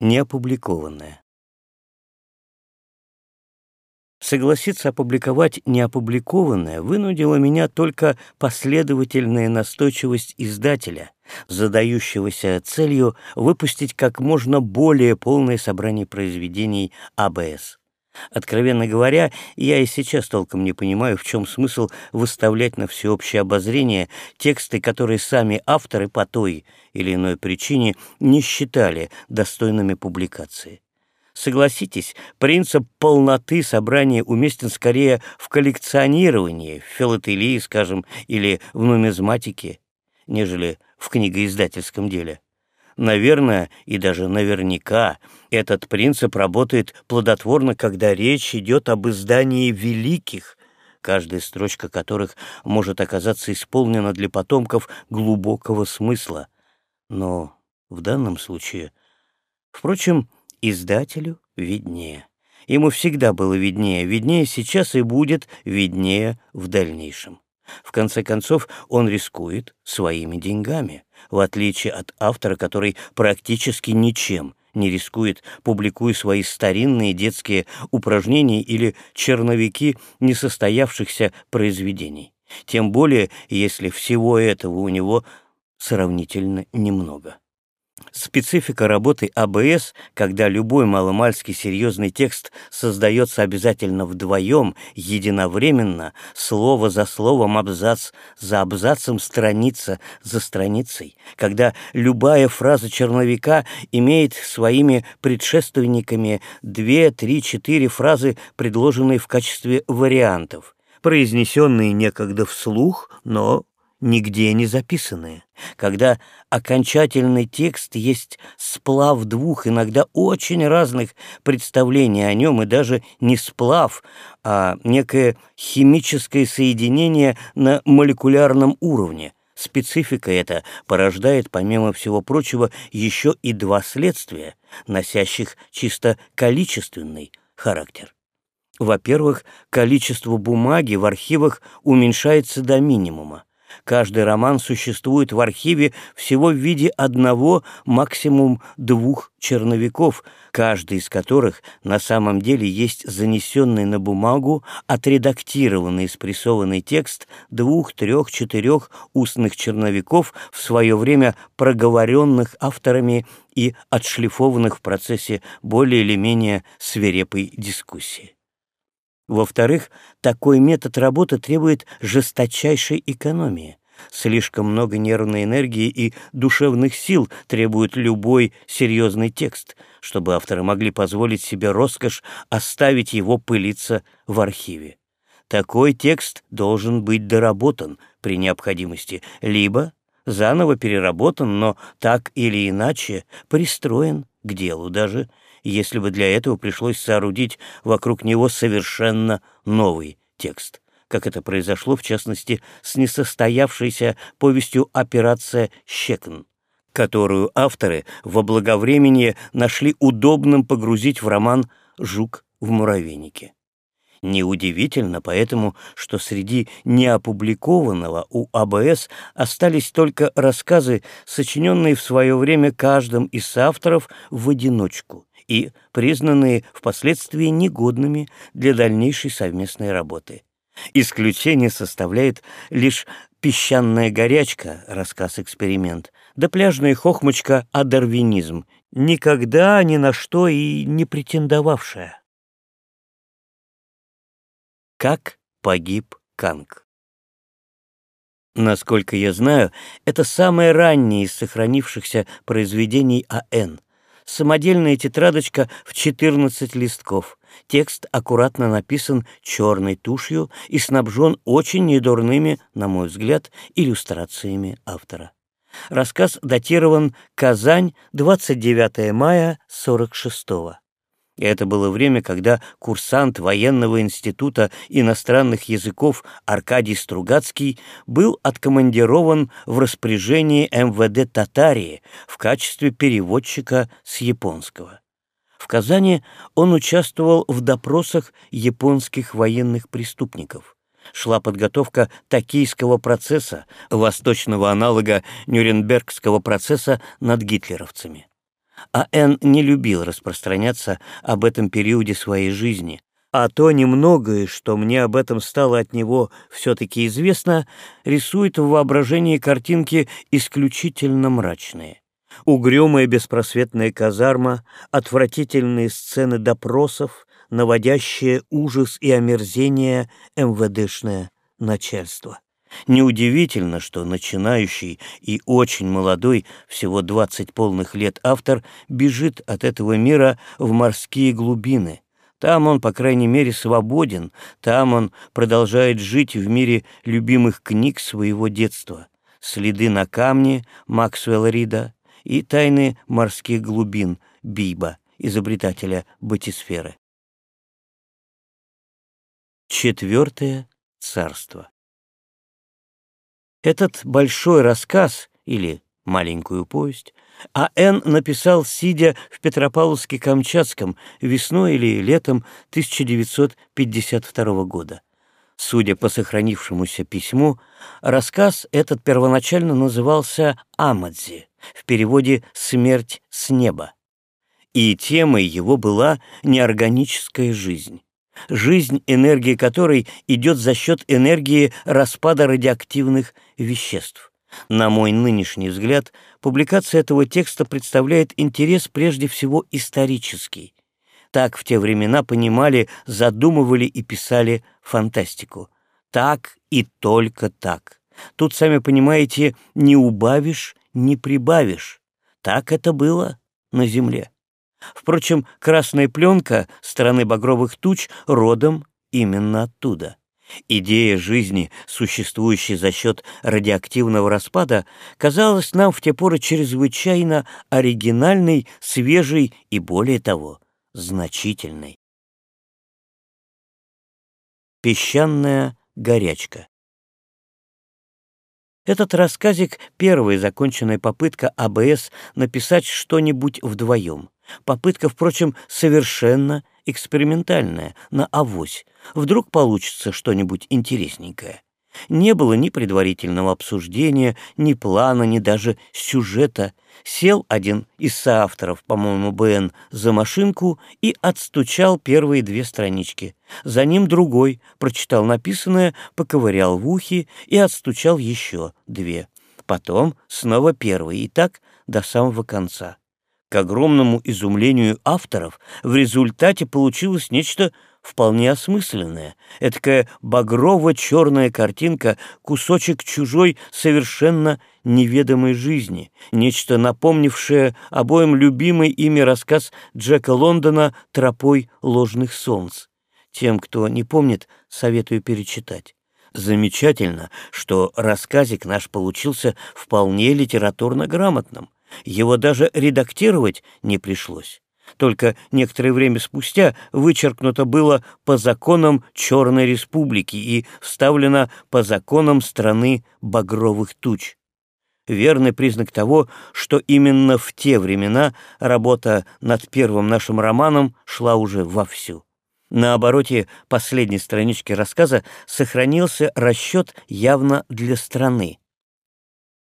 Неопубликованное. Согласиться опубликовать неопубликованное вынудила меня только последовательная настойчивость издателя, задающегося целью выпустить как можно более полное собрание произведений АБС. Откровенно говоря, я и сейчас толком не понимаю, в чем смысл выставлять на всеобщее обозрение тексты, которые сами авторы по той или иной причине не считали достойными публикации. Согласитесь, принцип полноты собрания уместен скорее в коллекционировании, в филателии, скажем, или в нумизматике, нежели в книгоиздательском деле. Наверное, и даже наверняка, этот принцип работает плодотворно, когда речь идет об издании великих, каждая строчка которых может оказаться исполнена для потомков глубокого смысла. Но в данном случае, впрочем, издателю виднее. Ему всегда было виднее, виднее сейчас и будет виднее в дальнейшем. В конце концов, он рискует своими деньгами, в отличие от автора, который практически ничем не рискует, публикуя свои старинные детские упражнения или черновики несостоявшихся произведений. Тем более, если всего этого у него сравнительно немного. Специфика работы АБС, когда любой маломальский серьезный текст создается обязательно вдвоем, единовременно, слово за словом, абзац за абзацем, страница за страницей, когда любая фраза черновика имеет своими предшественниками две, три, четыре фразы, предложенные в качестве вариантов, произнесенные некогда вслух, но нигде не записанные, когда окончательный текст есть сплав двух, иногда очень разных представлений о нем, и даже не сплав, а некое химическое соединение на молекулярном уровне. Специфика эта порождает, помимо всего прочего, еще и два следствия, носящих чисто количественный характер. Во-первых, количество бумаги в архивах уменьшается до минимума. Каждый роман существует в архиве всего в виде одного, максимум двух черновиков, каждый из которых на самом деле есть занесенный на бумагу, отредактированный спрессованный текст двух, трех, четырех устных черновиков, в свое время проговоренных авторами и отшлифованных в процессе более или менее свирепой дискуссии. Во-вторых, такой метод работы требует жесточайшей экономии. Слишком много нервной энергии и душевных сил требует любой серьезный текст, чтобы авторы могли позволить себе роскошь оставить его пылиться в архиве. Такой текст должен быть доработан при необходимости, либо заново переработан, но так или иначе пристроен к делу, даже если бы для этого пришлось соорудить вокруг него совершенно новый текст, как это произошло, в частности, с несостоявшейся повестью «Операция Щекн», которую авторы во благовремени нашли удобным погрузить в роман «Жук в муравейнике». Неудивительно поэтому, что среди неопубликованного у АБС остались только рассказы, сочиненные в свое время каждым из авторов в одиночку, и признанные впоследствии негодными для дальнейшей совместной работы. Исключение составляет лишь «Песчаная горячка» рассказ-эксперимент, да пляжная хохмочка о дарвинизм, никогда ни на что и не претендовавшая. Как погиб Канг? Насколько я знаю, это самое раннее из сохранившихся произведений А.Н самодельная тетрадочка в 14 листков. Текст аккуратно написан черной тушью и снабжен очень недурными, на мой взгляд, иллюстрациями автора. Рассказ датирован «Казань, 29 мая 46 -го. Это было время, когда курсант военного института иностранных языков Аркадий Стругацкий был откомандирован в распоряжение МВД Татарии в качестве переводчика с японского. В Казани он участвовал в допросах японских военных преступников. Шла подготовка токийского процесса, восточного аналога Нюрнбергского процесса над гитлеровцами. А Н не любил распространяться об этом периоде своей жизни, а то немногое, что мне об этом стало от него все-таки известно, рисует в воображении картинки исключительно мрачные. Угрюмая беспросветная казарма, отвратительные сцены допросов, наводящее ужас и омерзение МВДшное начальство. Неудивительно, что начинающий и очень молодой, всего 20 полных лет автор, бежит от этого мира в морские глубины. Там он, по крайней мере, свободен, там он продолжает жить в мире любимых книг своего детства. «Следы на камне» Максвелла Рида и «Тайны морских глубин» Биба, изобретателя батисферы. Четвертое царство. Этот большой рассказ или маленькую повесть А.Н. написал, сидя в Петропавловске-Камчатском весной или летом 1952 года. Судя по сохранившемуся письму, рассказ этот первоначально назывался «Амадзи», в переводе «Смерть с неба». И темой его была неорганическая жизнь жизнь, энергия которой идет за счет энергии распада радиоактивных веществ. На мой нынешний взгляд, публикация этого текста представляет интерес прежде всего исторический. Так в те времена понимали, задумывали и писали фантастику. Так и только так. Тут, сами понимаете, не убавишь, не прибавишь. Так это было на Земле. Впрочем, красная пленка страны багровых туч родом именно оттуда. Идея жизни, существующей за счет радиоактивного распада, казалась нам в те поры чрезвычайно оригинальной, свежей и, более того, значительной. Песчаная горячка этот рассказик — первая законченная попытка АБС написать что-нибудь вдвоем. Попытка, впрочем, совершенно экспериментальная, на авось. Вдруг получится что-нибудь интересненькое. Не было ни предварительного обсуждения, ни плана, ни даже сюжета. Сел один из соавторов, по-моему, БН, за машинку и отстучал первые две странички. За ним другой, прочитал написанное, поковырял в ухе и отстучал еще две. Потом снова первый, и так до самого конца. К огромному изумлению авторов в результате получилось нечто вполне осмысленное, этакая багрово-черная картинка, кусочек чужой, совершенно неведомой жизни, нечто напомнившее обоим любимый ими рассказ Джека Лондона «Тропой ложных солнц». Тем, кто не помнит, советую перечитать. Замечательно, что рассказик наш получился вполне литературно грамотным. Его даже редактировать не пришлось. Только некоторое время спустя вычеркнуто было по законам Черной Республики и вставлено по законам страны багровых туч. Верный признак того, что именно в те времена работа над первым нашим романом шла уже вовсю. На обороте последней странички рассказа сохранился расчет явно для страны.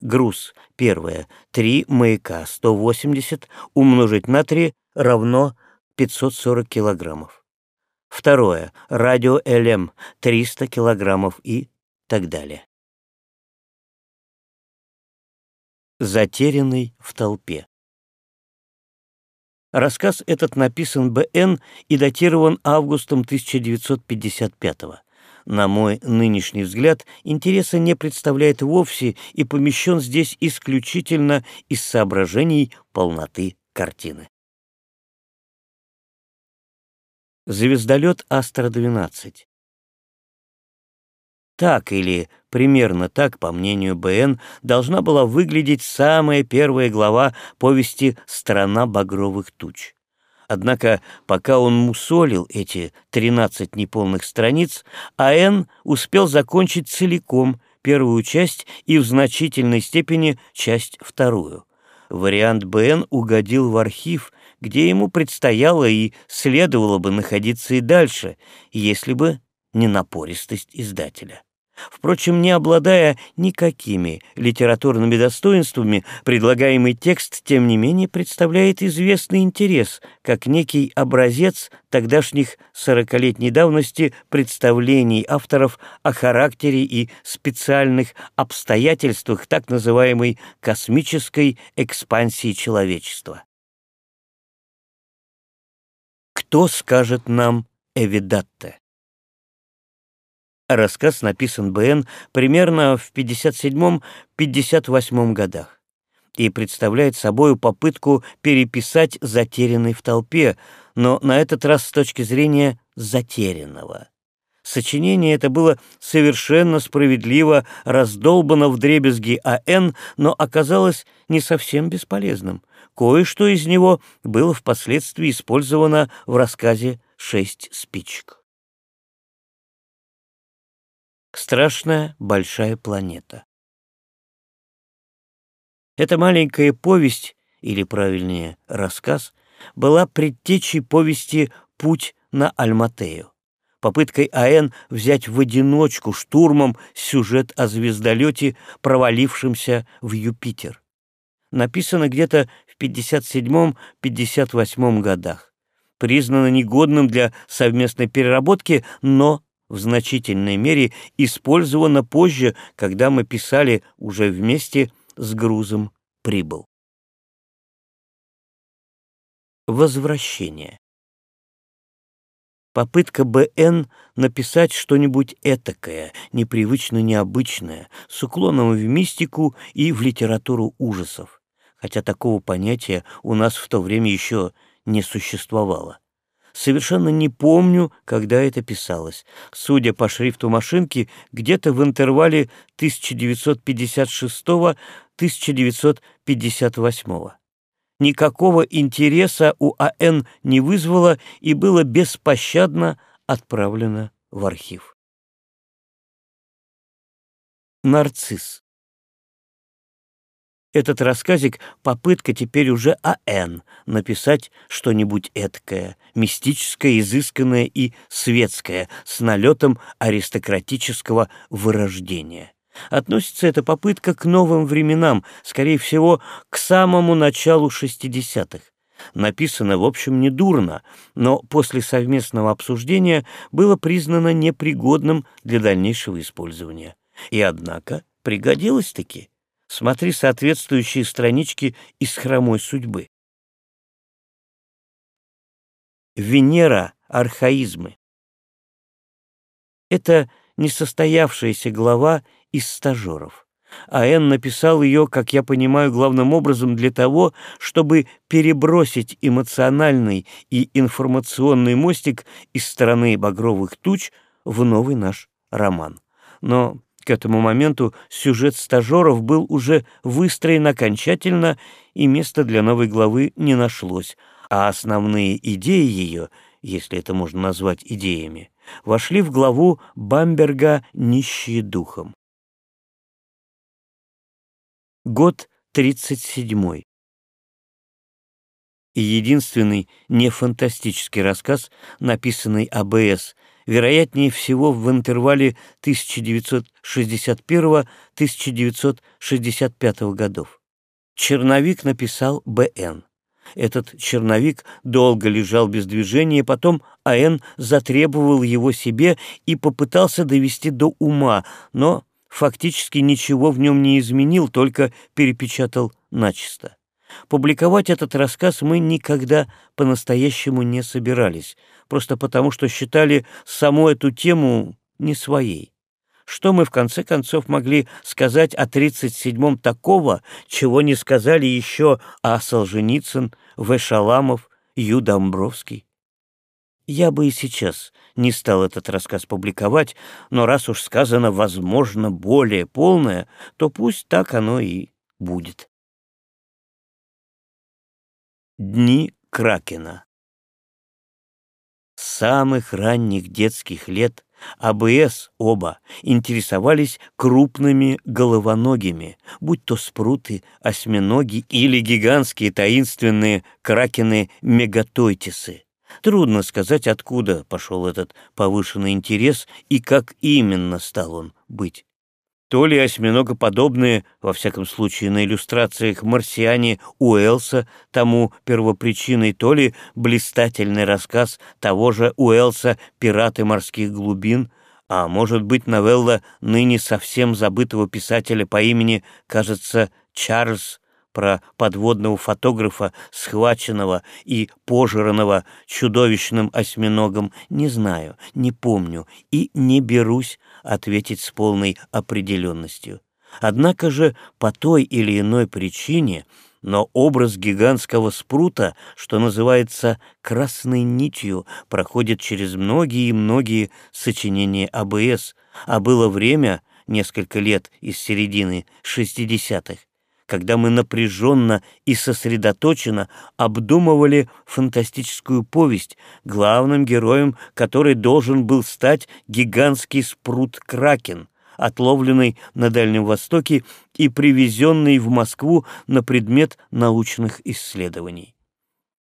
Груз. Первое. Три маяка 180 умножить на 3 равно 540 килограммов. Второе. Радио ЛМ 300 килограммов и так далее. Затерянный в толпе. Рассказ этот написан Б.Н. и датирован августом 1955 года на мой нынешний взгляд, интереса не представляет вовсе и помещен здесь исключительно из соображений полноты картины. Звездолет Астра-12 Так или примерно так, по мнению БН, должна была выглядеть самая первая глава повести «Страна багровых туч». Однако, пока он мусолил эти тринадцать неполных страниц, А.Н. успел закончить целиком первую часть и в значительной степени часть вторую. Вариант БН угодил в архив, где ему предстояло и следовало бы находиться и дальше, если бы не напористость издателя. Впрочем, не обладая никакими литературными достоинствами, предлагаемый текст, тем не менее, представляет известный интерес, как некий образец тогдашних сорокалетней давности представлений авторов о характере и специальных обстоятельствах так называемой космической экспансии человечества. Кто скажет нам Эвидатте? Рассказ написан Б.Н. примерно в 57-58 годах и представляет собой попытку переписать «Затерянный в толпе», но на этот раз с точки зрения «затерянного». Сочинение это было совершенно справедливо раздолбано в дребезги А.Н., но оказалось не совсем бесполезным. Кое-что из него было впоследствии использовано в рассказе «Шесть спичек». Страшная большая планета. Эта маленькая повесть, или правильнее, рассказ, была предтечей повести «Путь на Альматею», попыткой А.Н. взять в одиночку штурмом сюжет о звездолете, провалившемся в Юпитер. Написано где-то в 57-58 годах. Признано негодным для совместной переработки, но в значительной мере использовано позже, когда мы писали уже вместе с грузом «Прибыл». Возвращение. Попытка Б.Н. написать что-нибудь этакое, непривычно необычное, с уклоном в мистику и в литературу ужасов, хотя такого понятия у нас в то время еще не существовало. Совершенно не помню, когда это писалось. Судя по шрифту машинки, где-то в интервале 1956-1958. Никакого интереса у А.Н. не вызвало и было беспощадно отправлено в архив. Нарцисс. Этот рассказик — попытка теперь уже А.Н. написать что-нибудь эткое, мистическое, изысканное и светское, с налетом аристократического вырождения. Относится эта попытка к новым временам, скорее всего, к самому началу 60-х. Написано, в общем, недурно, но после совместного обсуждения было признано непригодным для дальнейшего использования. И однако пригодилось-таки. Смотри соответствующие странички из хромой судьбы. Венера архаизмы. Это несостоявшаяся глава из стажеров. А Н написал ее, как я понимаю, главным образом для того, чтобы перебросить эмоциональный и информационный мостик из стороны багровых туч в новый наш роман. Но к этому моменту сюжет стажеров был уже выстроен окончательно, и места для новой главы не нашлось, а основные идеи ее, если это можно назвать идеями, вошли в главу Бамберга «Нищие духом». Год 37 и единственный нефантастический рассказ, написанный АБС вероятнее всего в интервале 1961-1965 годов. Черновик написал Б.Н. Этот черновик долго лежал без движения, потом А.Н. затребовал его себе и попытался довести до ума, но фактически ничего в нем не изменил, только перепечатал начисто. Публиковать этот рассказ мы никогда по-настоящему не собирались, просто потому что считали саму эту тему не своей. Что мы, в конце концов, могли сказать о 37-м такого, чего не сказали еще о Солженицын, В. Шаламов, Ю. Домбровский? Я бы и сейчас не стал этот рассказ публиковать, но раз уж сказано «возможно, более полное», то пусть так оно и будет. Дни Кракена С самых ранних детских лет АБС оба интересовались крупными головоногими, будь то спруты, осьминоги или гигантские таинственные кракены-мегатойтисы. Трудно сказать, откуда пошел этот повышенный интерес и как именно стал он быть. То ли осьминогоподобные, во всяком случае на иллюстрациях марсиане Уэлса тому первопричиной, то ли блистательный рассказ того же Уэлса «Пираты морских глубин», а может быть новелла ныне совсем забытого писателя по имени, кажется, Чарльз про подводного фотографа, схваченного и пожранного чудовищным осьминогом, не знаю, не помню и не берусь ответить с полной определенностью. Однако же по той или иной причине но образ гигантского спрута, что называется красной нитью, проходит через многие и многие сочинения АБС, а было время, несколько лет из середины 60-х, когда мы напряженно и сосредоточенно обдумывали фантастическую повесть, главным героем которой должен был стать гигантский спрут-кракен, отловленный на Дальнем Востоке и привезенный в Москву на предмет научных исследований.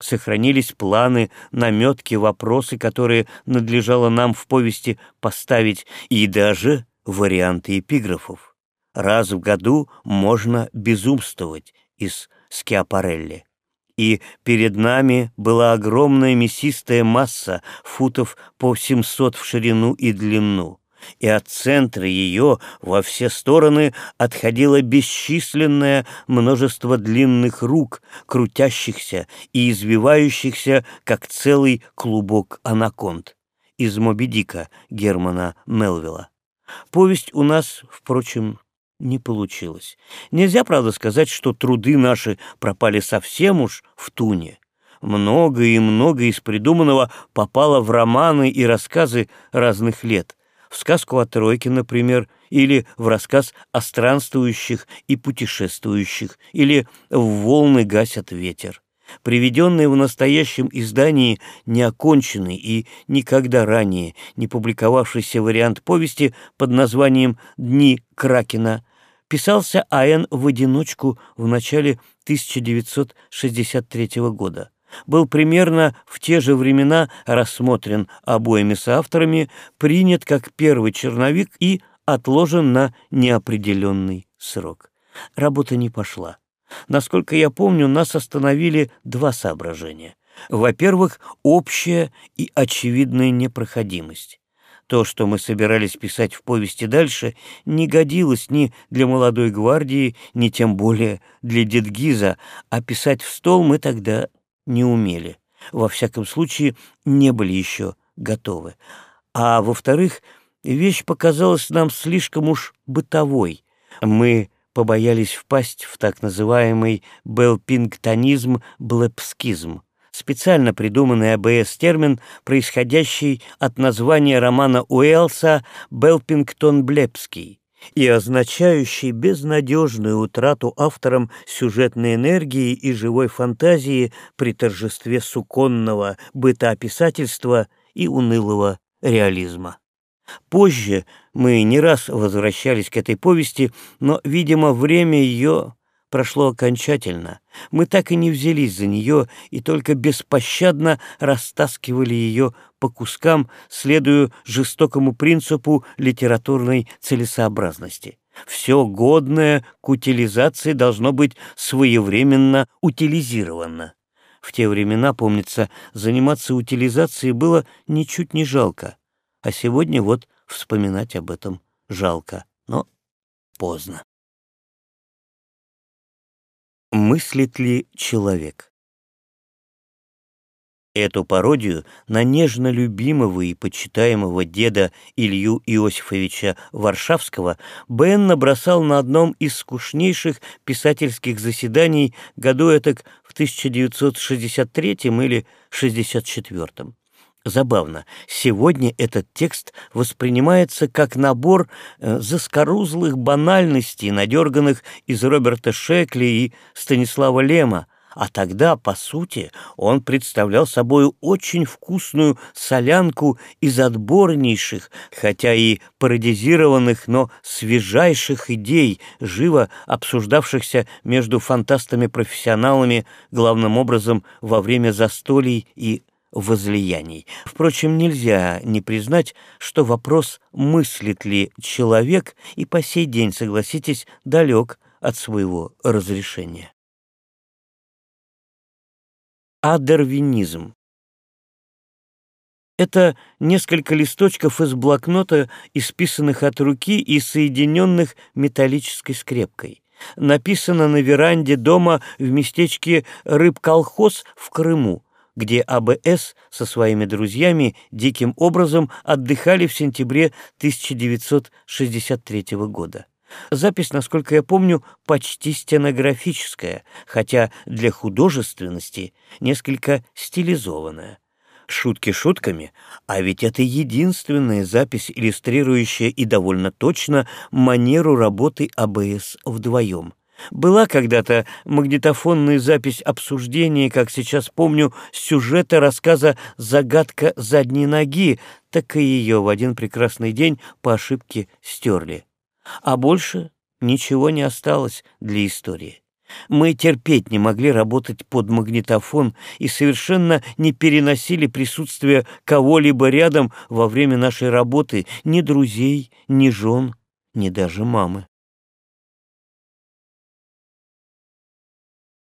Сохранились планы, наметки, вопросы, которые надлежало нам в повести поставить, и даже варианты эпиграфов раз в году можно безумствовать из Скиапарелли. И перед нами была огромная мясистая масса, футов по 700 в ширину и длину, и от центра ее во все стороны отходило бесчисленное множество длинных рук, крутящихся и извивающихся, как целый клубок анаконд из Моби Дика Германа Мелвилла. Повесть у нас, впрочем, не получилось. Нельзя, правда, сказать, что труды наши пропали совсем уж в туне. Много и много из придуманного попало в романы и рассказы разных лет. В сказку о тройке, например, или в рассказ о странствующих и путешествующих, или в «Волны гасят ветер». Приведенный в настоящем издании неоконченный и никогда ранее не публиковавшийся вариант повести под названием «Дни Кракена» писался А.Н. в одиночку в начале 1963 года. Был примерно в те же времена рассмотрен обоими соавторами, принят как первый черновик и отложен на неопределенный срок. Работа не пошла. Насколько я помню, нас остановили два соображения. Во-первых, общая и очевидная непроходимость. То, что мы собирались писать в повести дальше, не годилось ни для молодой гвардии, ни тем более для Дедгиза, а писать в стол мы тогда не умели. Во всяком случае, не были еще готовы. А во-вторых, вещь показалась нам слишком уж бытовой. Мы побоялись впасть в так называемый белпингтонизм-блепскизм специально придуманный АБС термин, происходящий от названия романа Уэлса «Белпингтон-Блепский» и означающий безнадежную утрату автором сюжетной энергии и живой фантазии при торжестве суконного бытописательства и унылого реализма. Позже мы не раз возвращались к этой повести, но, видимо, время ее прошло окончательно. Мы так и не взялись за нее и только беспощадно растаскивали ее по кускам, следуя жестокому принципу литературной целесообразности. Все годное к утилизации должно быть своевременно утилизировано. В те времена, помнится, заниматься утилизацией было ничуть не жалко, а сегодня вот вспоминать об этом жалко, но поздно. Мыслит ли человек? Эту пародию на нежно любимого и почитаемого деда Илью Иосифовича Варшавского Бен набросал на одном из скучнейших писательских заседаний году этак в 1963 или 64. Забавно, сегодня этот текст воспринимается как набор э, заскорузлых банальностей, надерганных из Роберта Шекли и Станислава Лема, а тогда, по сути, он представлял собой очень вкусную солянку из отборнейших, хотя и пародизированных, но свежайших идей, живо обсуждавшихся между фантастами-профессионалами, главным образом во время застолий и возлияний. Впрочем, нельзя не признать, что вопрос, мыслит ли человек, и по сей день, согласитесь, далек от своего разрешения. Адарвинизм это несколько листочков из блокнота, исписанных от руки и соединенных металлической скрепкой. Написано на веранде дома в местечке Рыбколхоз в Крыму, где АБС со своими друзьями диким образом отдыхали в сентябре 1963 года. Запись, насколько я помню, почти стенографическая, хотя для художественности несколько стилизованная. Шутки шутками, а ведь это единственная запись, иллюстрирующая и довольно точно манеру работы АБС вдвоем. Была когда-то магнитофонная запись обсуждения, как сейчас помню, сюжета рассказа «Загадка задней ноги», так и ее в один прекрасный день по ошибке стерли. А больше ничего не осталось для истории. Мы терпеть не могли работать под магнитофон и совершенно не переносили присутствие кого-либо рядом во время нашей работы, ни друзей, ни жен, ни даже мамы.